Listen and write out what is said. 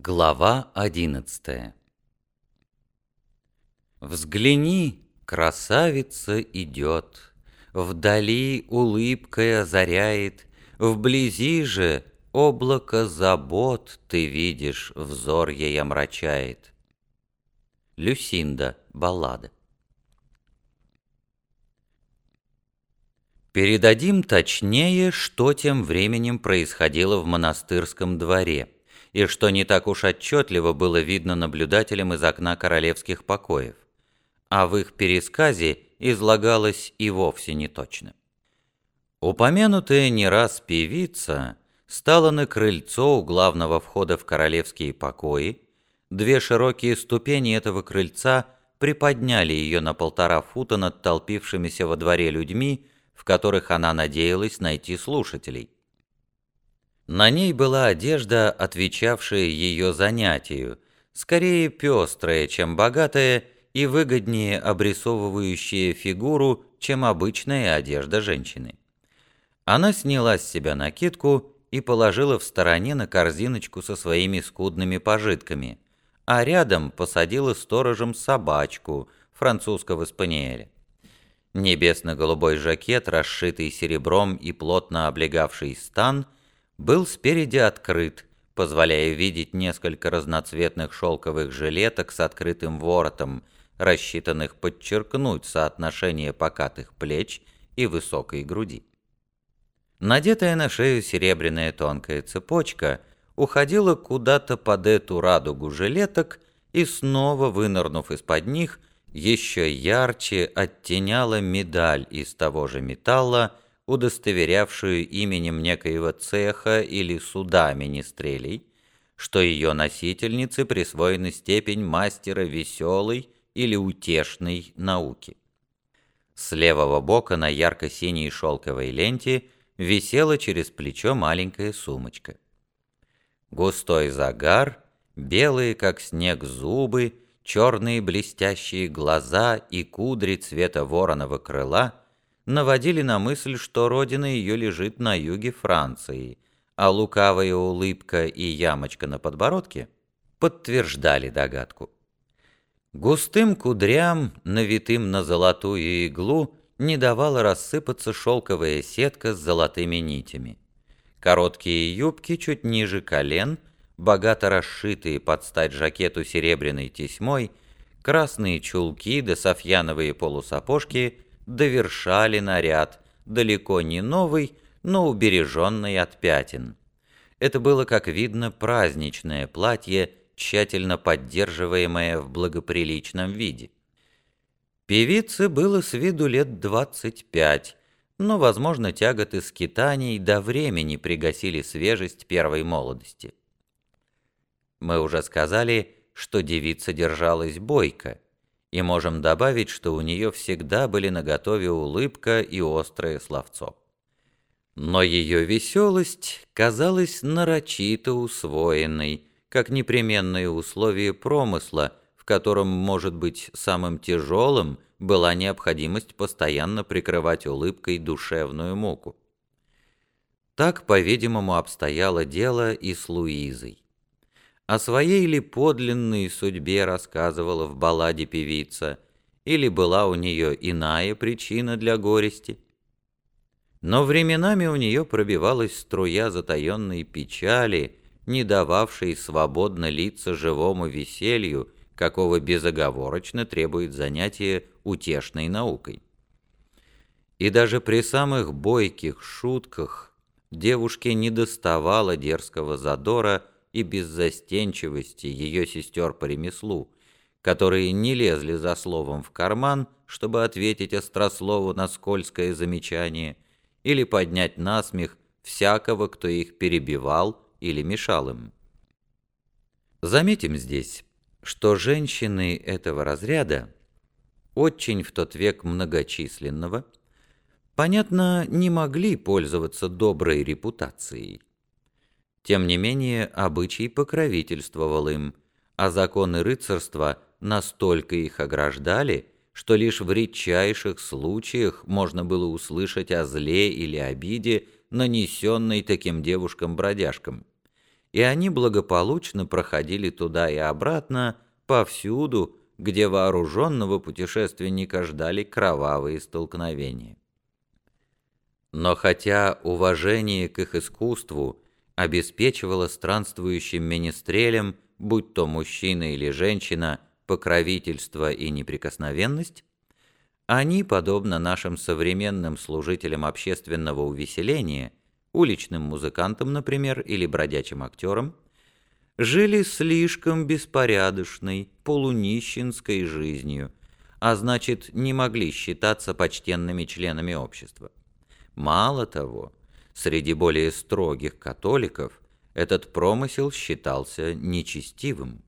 Глава одиннадцатая. Взгляни, красавица идет, Вдали улыбкой озаряет, Вблизи же облако забот. Ты видишь, взор ей омрачает. Люсинда, баллада. Передадим точнее, что тем временем происходило в монастырском дворе, и что не так уж отчетливо было видно наблюдателям из окна королевских покоев, а в их пересказе излагалось и вовсе не точно. Упомянутая не раз певица стала на крыльцо у главного входа в королевские покои, две широкие ступени этого крыльца приподняли ее на полтора фута над толпившимися во дворе людьми, в которых она надеялась найти слушателей. На ней была одежда, отвечавшая ее занятию, скорее пестрая, чем богатая, и выгоднее обрисовывающая фигуру, чем обычная одежда женщины. Она сняла с себя накидку и положила в стороне на корзиночку со своими скудными пожитками, а рядом посадила сторожем собачку французского спаниеля. Небесно-голубой жакет, расшитый серебром и плотно облегавший стан, был спереди открыт, позволяя видеть несколько разноцветных шелковых жилеток с открытым воротом, рассчитанных подчеркнуть соотношение покатых плеч и высокой груди. Надетая на шею серебряная тонкая цепочка уходила куда-то под эту радугу жилеток и снова, вынырнув из-под них, еще ярче оттеняла медаль из того же металла, удостоверявшую именем некоего цеха или суда министрелей, что ее носительнице присвоена степень мастера веселой или утешной науки. С левого бока на ярко-синей шелковой ленте висела через плечо маленькая сумочка. Густой загар, белые как снег зубы, черные блестящие глаза и кудри цвета вороного крыла наводили на мысль, что родина ее лежит на юге Франции, а лукавая улыбка и ямочка на подбородке подтверждали догадку. Густым кудрям, навитым на золотую иглу, не давала рассыпаться шелковая сетка с золотыми нитями. Короткие юбки чуть ниже колен — богато расшитые под стать жакету серебряной тесьмой, красные чулки да софьяновые полусапожки довершали наряд, далеко не новый, но убереженный от пятен. Это было, как видно, праздничное платье, тщательно поддерживаемое в благоприличном виде. Певице было с виду лет двадцать пять, но, возможно, тяготы скитаний до времени пригасили свежесть первой молодости. Мы уже сказали, что девица держалась бойко, и можем добавить, что у нее всегда были наготове улыбка и острое словцо. Но ее веселость казалась нарочито усвоенной, как непременное условие промысла, в котором, может быть, самым тяжелым была необходимость постоянно прикрывать улыбкой душевную муку. Так, по-видимому, обстояло дело и с Луизой. О своей ли подлинной судьбе рассказывала в балладе певица, или была у нее иная причина для горести? Но временами у нее пробивалась струя затаенной печали, не дававшей свободно литься живому веселью, какого безоговорочно требует занятие утешной наукой. И даже при самых бойких шутках девушке не доставало дерзкого задора, и беззастенчивости ее сестер по ремеслу, которые не лезли за словом в карман, чтобы ответить острослову на скользкое замечание или поднять насмех всякого, кто их перебивал или мешал им. Заметим здесь, что женщины этого разряда, очень в тот век многочисленного, понятно, не могли пользоваться доброй репутацией. Тем не менее, обычай покровительствовал им, а законы рыцарства настолько их ограждали, что лишь в редчайших случаях можно было услышать о зле или обиде, нанесенной таким девушкам-бродяжкам. и они благополучно проходили туда и обратно повсюду, где вооруженного путешественника ждали кровавые столкновения. Но хотя уважение к их искусству обеспечивало странствующим министрелям, будь то мужчина или женщина, покровительство и неприкосновенность, они, подобно нашим современным служителям общественного увеселения, уличным музыкантам, например, или бродячим актерам, жили слишком беспорядочной, полунищенской жизнью, а значит, не могли считаться почтенными членами общества. Мало того, среди более строгих католиков этот промысел считался нечестивым.